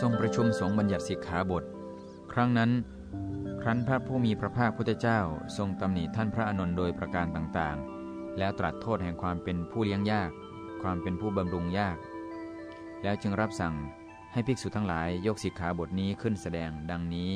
ทรงประชุมสงฆ์บัญญัติสิกขาบท ครั้งนั้น ครั้นพระผู้มีพระภาคพุทธเจ้าทรงตำหนิท่านพระอานนท์โดยประการต่างๆ แล้วตรัสโทษแห่งความเป็นผู้เลี้ยงยาก ความเป็นผู้บำรุงยาก แล้วจึงรับสั่งให้ภิกษุทั้งหลายยกสิกขาบทนี้ขึ้นแสดงดังนี้